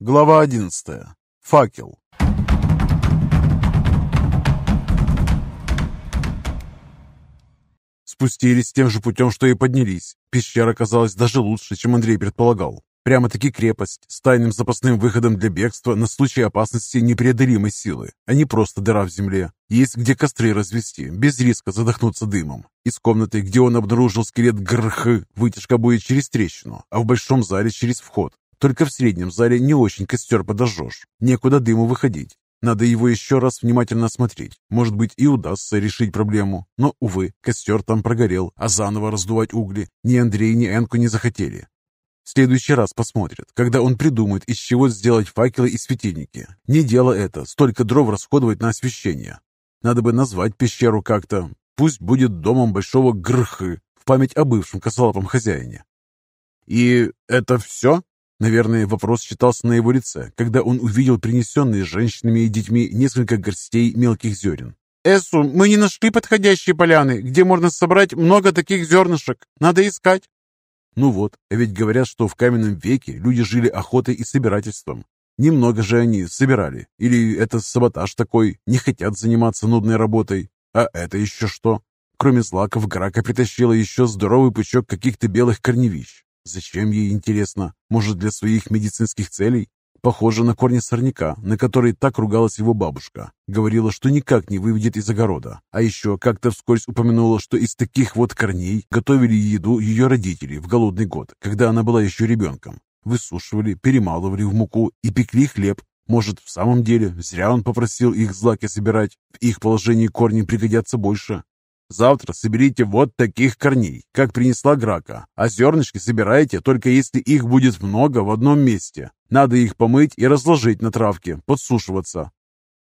Глава 11. Факел. Спустились тем же путем, что и поднялись. Пещера казалась даже лучше, чем Андрей предполагал. Прямо-таки крепость с тайным запасным выходом для бегства на случай опасности непреодолимой силы, а не просто дыра в земле. Есть где костры развести, без риска задохнуться дымом. Из комнаты, где он обнаружил скелет Грх, вытяжка будет через трещину, а в большом зале через вход. Только в среднем зале не очень костер подожжешь. Некуда дыму выходить. Надо его еще раз внимательно осмотреть. Может быть, и удастся решить проблему. Но, увы, костер там прогорел, а заново раздувать угли ни Андрей, ни Энку не захотели. В следующий раз посмотрят, когда он придумает, из чего сделать факелы и светильники. Не дело это, столько дров расходовать на освещение. Надо бы назвать пещеру как-то. Пусть будет домом большого грхы в память о бывшем косолапом хозяине. «И это все?» Наверное, вопрос читался на его лице, когда он увидел принесенные женщинами и детьми несколько горстей мелких зерен. «Эсу, мы не нашли подходящие поляны, где можно собрать много таких зернышек. Надо искать». Ну вот, а ведь говорят, что в каменном веке люди жили охотой и собирательством. Немного же они собирали. Или это саботаж такой, не хотят заниматься нудной работой. А это еще что? Кроме злаков, Грака притащила еще здоровый пучок каких-то белых корневищ. Зачем ей, интересно? Может, для своих медицинских целей? Похоже на корни сорняка, на который так ругалась его бабушка. Говорила, что никак не выведет из огорода. А еще как-то вскользь упомянула, что из таких вот корней готовили еду ее родители в голодный год, когда она была еще ребенком. Высушивали, перемалывали в муку и пекли хлеб. Может, в самом деле, зря он попросил их злаки собирать. В их положении корни пригодятся больше. Завтра соберите вот таких корней, как принесла Грака, а зернышки собирайте только если их будет много в одном месте. Надо их помыть и разложить на травке, подсушиваться.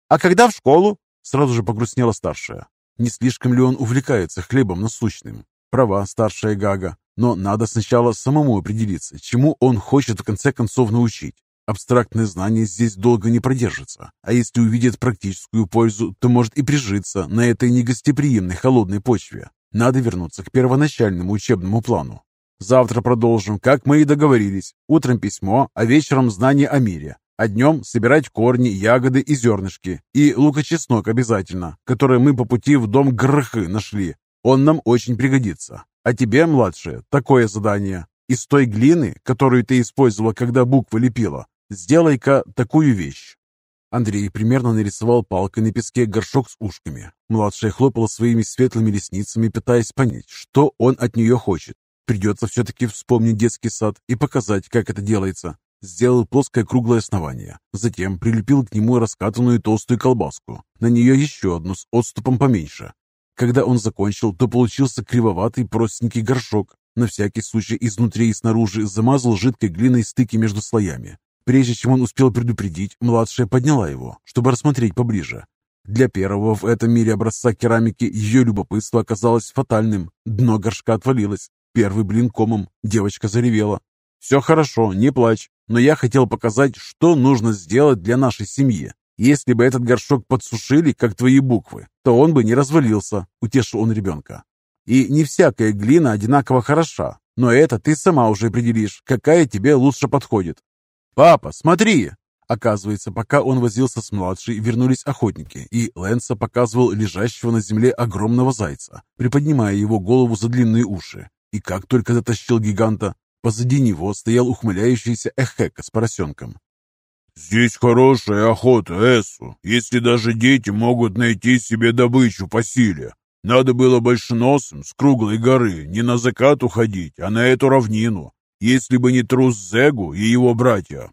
А когда в школу? Сразу же погрустнела старшая. Не слишком ли он увлекается хлебом насущным? Права старшая Гага, но надо сначала самому определиться, чему он хочет в конце концов научить. Абстрактное знание здесь долго не продержится, а если увидит практическую пользу, то может и прижиться на этой негостеприимной холодной почве. Надо вернуться к первоначальному учебному плану. Завтра продолжим, как мы и договорились. Утром письмо, а вечером знание о мире. А днем собирать корни, ягоды и зернышки. И лукочеснок обязательно, который мы по пути в дом Грхы нашли. Он нам очень пригодится. А тебе, младшая, такое задание. Из той глины, которую ты использовала, когда буквы лепила, Сделай-ка такую вещь. Андрей примерно нарисовал палкой на песке горшок с ушками. Младшая хлопала своими светлыми ресницами, пытаясь понять, что он от нее хочет. Придется все-таки вспомнить детский сад и показать, как это делается. Сделал плоское круглое основание. Затем прилепил к нему раскатанную толстую колбаску. На нее еще одну с отступом поменьше. Когда он закончил, то получился кривоватый простенький горшок. На всякий случай изнутри и снаружи замазал жидкой глиной стыки между слоями. Прежде чем он успел предупредить, младшая подняла его, чтобы рассмотреть поближе. Для первого в этом мире образца керамики ее любопытство оказалось фатальным. Дно горшка отвалилось. Первый блин комом. Девочка заревела. «Все хорошо, не плачь, но я хотел показать, что нужно сделать для нашей семьи. Если бы этот горшок подсушили, как твои буквы, то он бы не развалился», — утешил он ребенка. «И не всякая глина одинаково хороша, но это ты сама уже определишь, какая тебе лучше подходит. «Папа, смотри!» Оказывается, пока он возился с младшей, вернулись охотники, и Лэнса показывал лежащего на земле огромного зайца, приподнимая его голову за длинные уши. И как только дотащил гиганта, позади него стоял ухмыляющийся Эхека с поросенком. «Здесь хорошая охота, Эсу, если даже дети могут найти себе добычу по силе. Надо было большеносым с круглой горы не на закат уходить, а на эту равнину если бы не трус Зегу и его братья.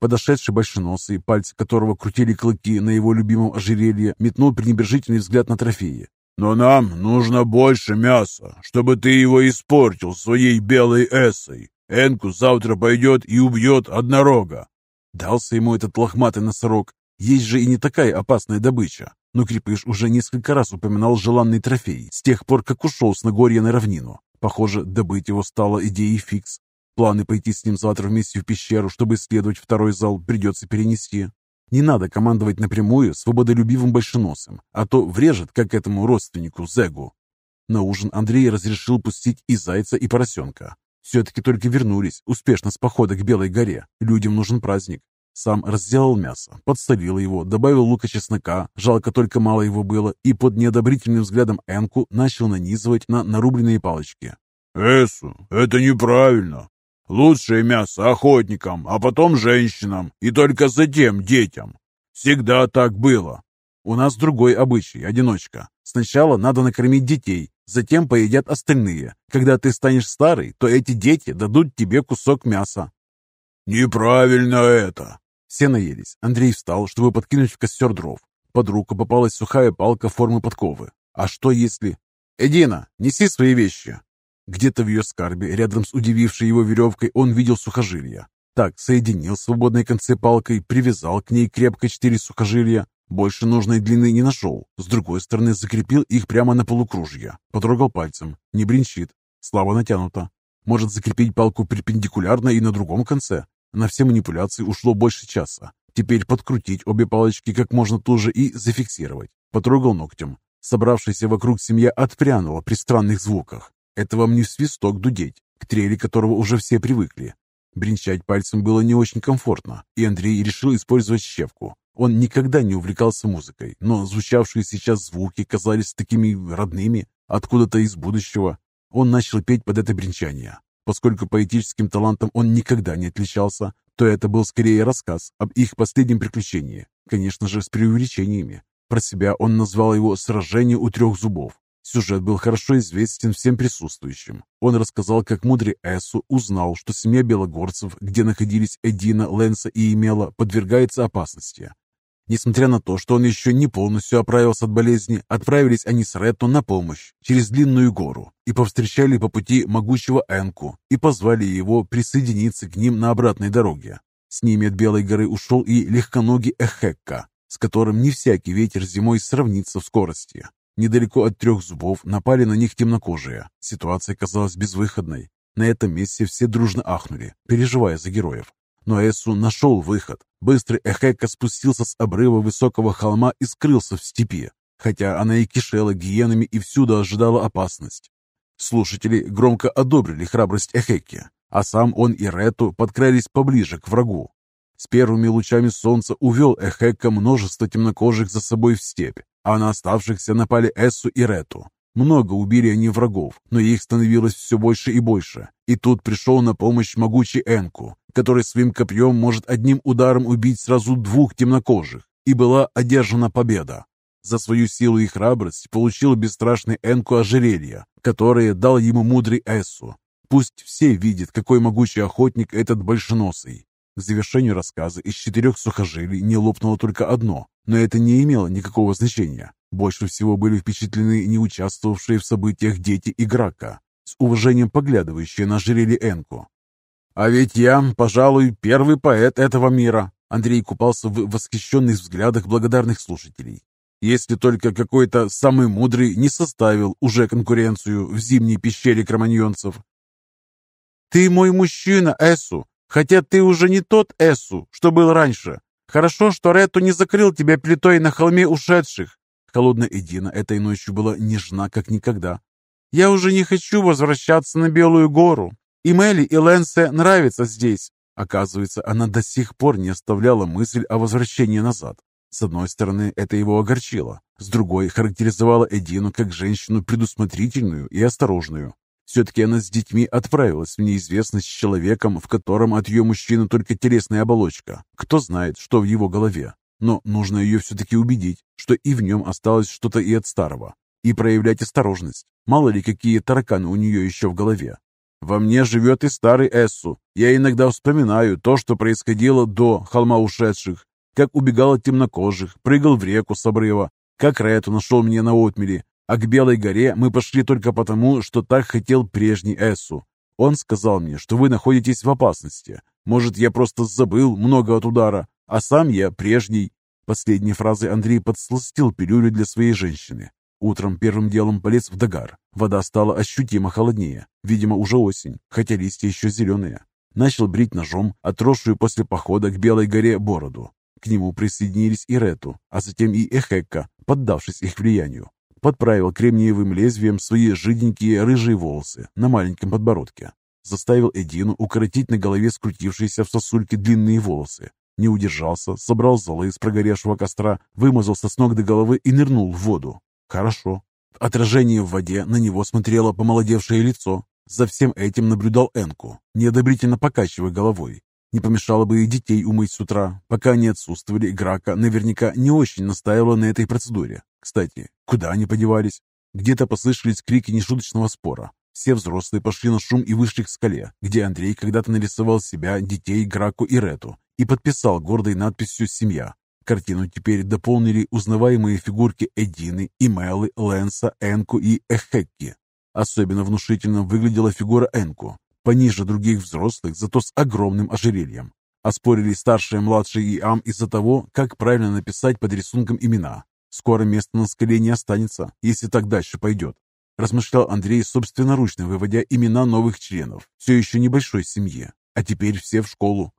Подошедший большеносый, пальцы которого крутили клыки на его любимом ожерелье, метнул пренебрежительный взгляд на трофеи. «Но нам нужно больше мяса, чтобы ты его испортил своей белой эссой. Энку завтра пойдет и убьет однорога». Дался ему этот лохматый носорог. Есть же и не такая опасная добыча. Но Крепыш уже несколько раз упоминал желанный трофей с тех пор, как ушел с Нагорья на равнину. Похоже, добыть его стало идеей фикс. Планы пойти с ним завтра вместе в пещеру, чтобы исследовать второй зал, придется перенести. Не надо командовать напрямую свободолюбивым большеносым, а то врежет, как этому родственнику Зегу. На ужин Андрей разрешил пустить и зайца, и поросенка. Все-таки только вернулись, успешно с похода к Белой горе. Людям нужен праздник. Сам разделал мясо, подсолил его, добавил лука-чеснока, жалко только мало его было, и под неодобрительным взглядом Энку начал нанизывать на нарубленные палочки. «Эсу, это неправильно. Лучшее мясо охотникам, а потом женщинам, и только затем детям. Всегда так было». «У нас другой обычай, одиночка. Сначала надо накормить детей, затем поедят остальные. Когда ты станешь старый, то эти дети дадут тебе кусок мяса». «Неправильно это!» Все наелись. Андрей встал, чтобы подкинуть в костер дров. Под руку попалась сухая палка формы подковы. А что если... «Эдина, неси свои вещи!» Где-то в ее скарбе, рядом с удивившей его веревкой, он видел сухожилия. Так, соединил свободной конце палкой, привязал к ней крепко четыре сухожилия. Больше нужной длины не нашел. С другой стороны, закрепил их прямо на полукружье. Потрогал пальцем. Не бренчит. Слабо натянуто. Может закрепить палку перпендикулярно и на другом конце? На все манипуляции ушло больше часа. Теперь подкрутить обе палочки как можно туже и зафиксировать. Потрогал ногтем. Собравшаяся вокруг семья отпрянула при странных звуках. Это вам не свисток дудеть, к трели которого уже все привыкли. Бренчать пальцем было не очень комфортно, и Андрей решил использовать щепку. Он никогда не увлекался музыкой, но звучавшие сейчас звуки казались такими родными, откуда-то из будущего. Он начал петь под это бренчание. Поскольку поэтическим талантом он никогда не отличался, то это был скорее рассказ об их последнем приключении, конечно же, с преувеличениями. Про себя он назвал его «Сражение у трех зубов». Сюжет был хорошо известен всем присутствующим. Он рассказал, как мудрый Эсу узнал, что семья белогорцев, где находились Эдина, Лэнса и Емела, подвергается опасности. Несмотря на то, что он еще не полностью оправился от болезни, отправились они с Ретто на помощь через длинную гору и повстречали по пути могучего Энку и позвали его присоединиться к ним на обратной дороге. С ними от Белой горы ушел и легконогий Эхекка, с которым не всякий ветер зимой сравнится в скорости. Недалеко от трех зубов напали на них темнокожие. Ситуация казалась безвыходной. На этом месте все дружно ахнули, переживая за героев. Но Эсу нашел выход. Быстрый Эхека спустился с обрыва высокого холма и скрылся в степи, хотя она и кишела гиенами и всюду ожидала опасность. Слушатели громко одобрили храбрость Эхеки, а сам он и Рету подкрались поближе к врагу. С первыми лучами солнца увел Эхека множество темнокожих за собой в степь, а на оставшихся напали Эссу и Рету. Много убили они врагов, но их становилось все больше и больше. И тут пришел на помощь могучий Энку, который своим копьем может одним ударом убить сразу двух темнокожих. И была одержана победа. За свою силу и храбрость получил бесстрашный Энку ожерелье, которое дал ему мудрый Эссу. Пусть все видят, какой могучий охотник этот большеносый. К завершению рассказа из четырех сухожилий не лопнуло только одно, но это не имело никакого значения. Больше всего были впечатлены не участвовавшие в событиях дети Играка, с уважением поглядывающие на ожерелье Энку. «А ведь я, пожалуй, первый поэт этого мира», Андрей купался в восхищенных взглядах благодарных слушателей. Если только какой-то самый мудрый не составил уже конкуренцию в зимней пещере кроманьонцев. «Ты мой мужчина, Эсу, хотя ты уже не тот Эсу, что был раньше. Хорошо, что Рету не закрыл тебя плитой на холме ушедших. Холодная Эдина этой ночью была нежна, как никогда. Я уже не хочу возвращаться на Белую гору. И Мелли, и Лэнсе нравится здесь. Оказывается, она до сих пор не оставляла мысль о возвращении назад. С одной стороны, это его огорчило. С другой, характеризовала Эдину как женщину предусмотрительную и осторожную. Все-таки она с детьми отправилась в неизвестность с человеком, в котором от ее мужчины только телесная оболочка. Кто знает, что в его голове. Но нужно ее все-таки убедить, что и в нем осталось что-то и от старого. И проявлять осторожность. Мало ли, какие тараканы у нее еще в голове. Во мне живет и старый Эссу. Я иногда вспоминаю то, что происходило до холма ушедших. Как убегал от темнокожих, прыгал в реку с обрыва. Как Рету нашел меня на отмеле, а к Белой горе мы пошли только потому, что так хотел прежний Эссу. Он сказал мне, что вы находитесь в опасности. Может, я просто забыл много от удара, а сам я прежний. Последней фразой Андрей подсластил пилюлю для своей женщины. Утром первым делом полез в догар. Вода стала ощутимо холоднее. Видимо, уже осень, хотя листья еще зеленые. Начал брить ножом отросшую после похода к Белой горе бороду. К нему присоединились и Рету, а затем и Эхекка, поддавшись их влиянию подправил кремниевым лезвием свои жиденькие рыжие волосы на маленьком подбородке. заставил Эдину укоротить на голове скрутившиеся в сосульки длинные волосы. Не удержался, собрал золы с прогоревшего костра, вымазался с ног до головы и нырнул в воду. Хорошо. Отражение в воде на него смотрело помолодевшее лицо. За всем этим наблюдал Энку, неодобрительно покачивая головой. Не помешало бы и детей умыть с утра. Пока они отсутствовали, Грака наверняка не очень настаивала на этой процедуре. Кстати, куда они подевались? Где-то послышались крики нешуточного спора. Все взрослые пошли на шум и вышли к скале, где Андрей когда-то нарисовал себя, детей, Граку и Рету и подписал гордой надписью «Семья». Картину теперь дополнили узнаваемые фигурки Эдины, Имелы, Лэнса, Энку и Эхекки. Особенно внушительно выглядела фигура Энку, пониже других взрослых, зато с огромным ожерельем. Оспорили старшие, младшие и Ам из-за того, как правильно написать под рисунком имена. Скоро места на скале не останется, если так дальше пойдет. Размышлял Андрей, собственноручно выводя имена новых членов, все еще небольшой семьи. А теперь все в школу.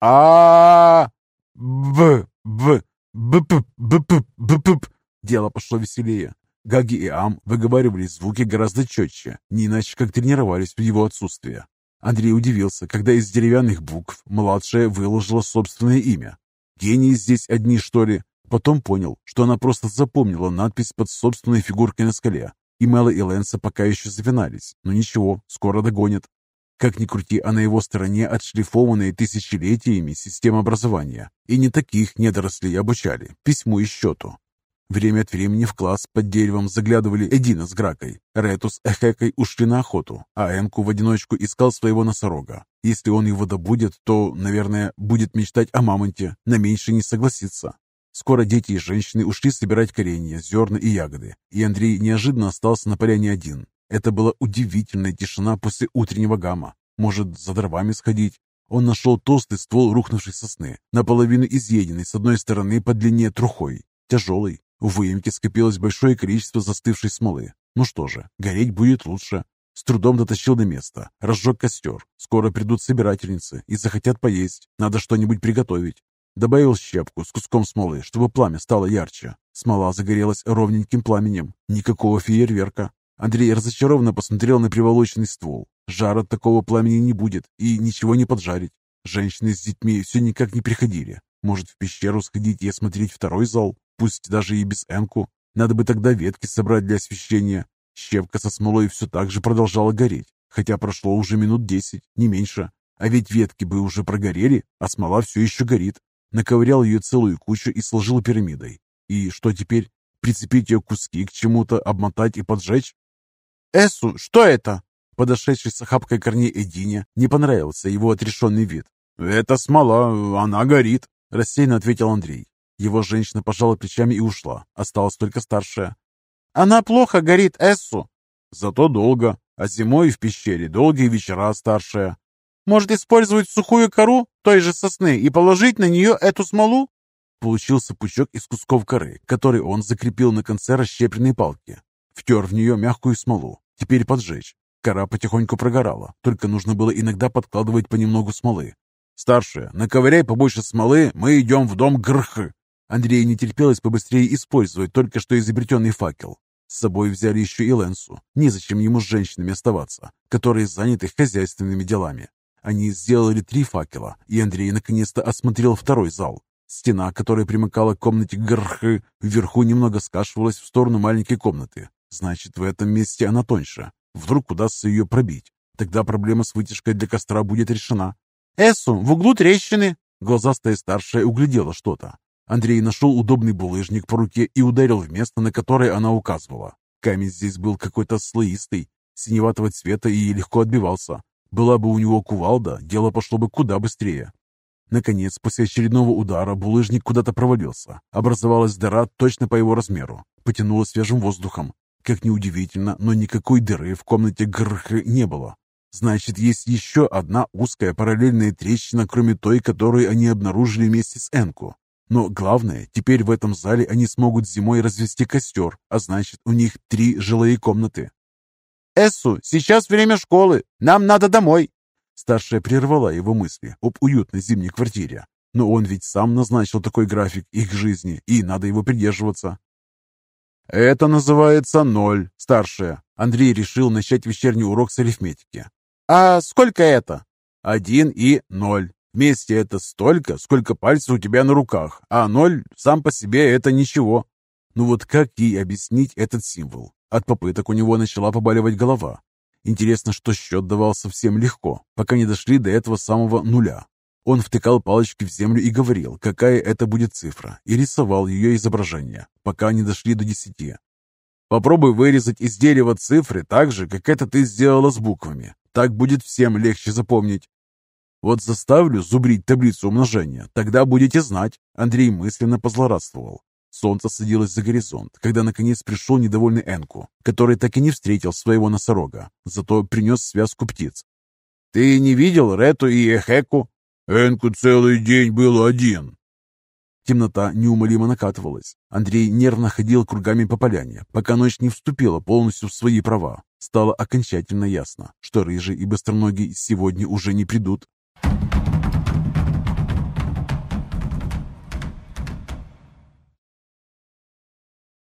а б б б б п б п Дело пошло веселее. Гаги и Ам выговаривали звуки гораздо четче, не иначе как тренировались в его отсутствие. Андрей удивился, когда из деревянных букв младшая выложила собственное имя. Гении здесь одни, что ли? Потом понял, что она просто запомнила надпись под собственной фигуркой на скале. И Мэла и Лэнса пока еще запинались, но ничего, скоро догонят. Как ни крути, а на его стороне отшлифованная тысячелетиями система образования. И не таких недорослей обучали, письму и счету. Время от времени в класс под деревом заглядывали Эдина с Гракой. Рету с Эхекой ушли на охоту, а Энку в одиночку искал своего носорога. Если он его добудет, то, наверное, будет мечтать о мамонте, на меньше не согласится. Скоро дети и женщины ушли собирать коренья, зерна и ягоды, и Андрей неожиданно остался на поляне один. Это была удивительная тишина после утреннего гамма. Может, за дровами сходить? Он нашел толстый ствол рухнувшей сосны, наполовину изъеденный с одной стороны по длине трухой. Тяжелый. В выемке скопилось большое количество застывшей смолы. Ну что же, гореть будет лучше. С трудом дотащил до места, разжег костер. Скоро придут собирательницы и захотят поесть. Надо что-нибудь приготовить. Добавил щепку с куском смолы, чтобы пламя стало ярче. Смола загорелась ровненьким пламенем. Никакого фейерверка. Андрей разочарованно посмотрел на приволоченный ствол. Жар от такого пламени не будет и ничего не поджарить. Женщины с детьми все никак не приходили. Может, в пещеру сходить и осмотреть второй зал? Пусть даже и без энку. Надо бы тогда ветки собрать для освещения. Щепка со смолой все так же продолжала гореть, хотя прошло уже минут десять, не меньше. А ведь ветки бы уже прогорели, а смола все еще горит. Наковырял ее целую кучу и сложил пирамидой. И что теперь? Прицепить ее куски к чему-то, обмотать и поджечь? «Эсу, что это?» Подошедший с охапкой корней Эдине не понравился его отрешенный вид. «Это смола, она горит», — рассеянно ответил Андрей. Его женщина пожала плечами и ушла. Осталась только старшая. «Она плохо горит, Эссу». «Зато долго. А зимой в пещере долгие вечера старшая. Может использовать сухую кору той же сосны и положить на нее эту смолу?» Получился пучок из кусков коры, который он закрепил на конце расщепленной палки. Втер в нее мягкую смолу. Теперь поджечь. Кора потихоньку прогорала, только нужно было иногда подкладывать понемногу смолы. «Старшая, наковыряй побольше смолы, мы идем в дом Грх!» Андрею не терпелось побыстрее использовать только что изобретенный факел. С собой взяли еще и Лэнсу. Незачем ему с женщинами оставаться, которые заняты хозяйственными делами. Они сделали три факела, и Андрей наконец-то осмотрел второй зал. Стена, которая примыкала к комнате Грхы, вверху немного скашивалась в сторону маленькой комнаты. Значит, в этом месте она тоньше. Вдруг удастся ее пробить. Тогда проблема с вытяжкой для костра будет решена. «Эссу, в углу трещины!» Глазастая старшая углядела что-то. Андрей нашел удобный булыжник по руке и ударил в место, на которое она указывала. Камень здесь был какой-то слоистый, синеватого цвета и легко отбивался. Была бы у него кувалда, дело пошло бы куда быстрее. Наконец, после очередного удара булыжник куда-то провалился. Образовалась дыра точно по его размеру. Потянуло свежим воздухом. Как ни удивительно, но никакой дыры в комнате Грх не было. Значит, есть еще одна узкая параллельная трещина, кроме той, которую они обнаружили вместе с Энку. Но главное, теперь в этом зале они смогут зимой развести костер, а значит, у них три жилые комнаты. «Эссу, сейчас время школы, нам надо домой!» Старшая прервала его мысли об уютной зимней квартире. Но он ведь сам назначил такой график их жизни, и надо его придерживаться. «Это называется ноль, старшая». Андрей решил начать вечерний урок с арифметики. «А сколько это?» «Один и ноль. Вместе это столько, сколько пальцев у тебя на руках, а ноль сам по себе это ничего». Ну вот как ей объяснить этот символ? От попыток у него начала побаливать голова. Интересно, что счет давал совсем легко, пока не дошли до этого самого нуля. Он втыкал палочки в землю и говорил, какая это будет цифра, и рисовал ее изображение, пока они дошли до десяти. Попробуй вырезать из дерева цифры так же, как это ты сделала с буквами. Так будет всем легче запомнить. Вот заставлю зубрить таблицу умножения, тогда будете знать. Андрей мысленно позлорадствовал. Солнце садилось за горизонт, когда наконец пришел недовольный Энку, который так и не встретил своего носорога, зато принес связку птиц. «Ты не видел Рету и Эхеку?» «Энку целый день был один», Темнота неумолимо накатывалась. Андрей нервно ходил кругами по поляне, пока ночь не вступила полностью в свои права. Стало окончательно ясно, что Рыжий и Быстроногий сегодня уже не придут. Bye.